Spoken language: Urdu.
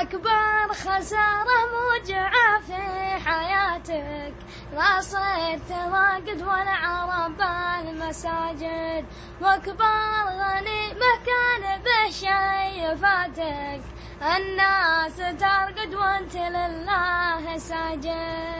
أكبر خسارة موجعة في حياتك. لا صرت راقد ولا عرب المساجد. وأكبر غنيمة كان بشي فاتك الناس ترقد وانت لله ساجد.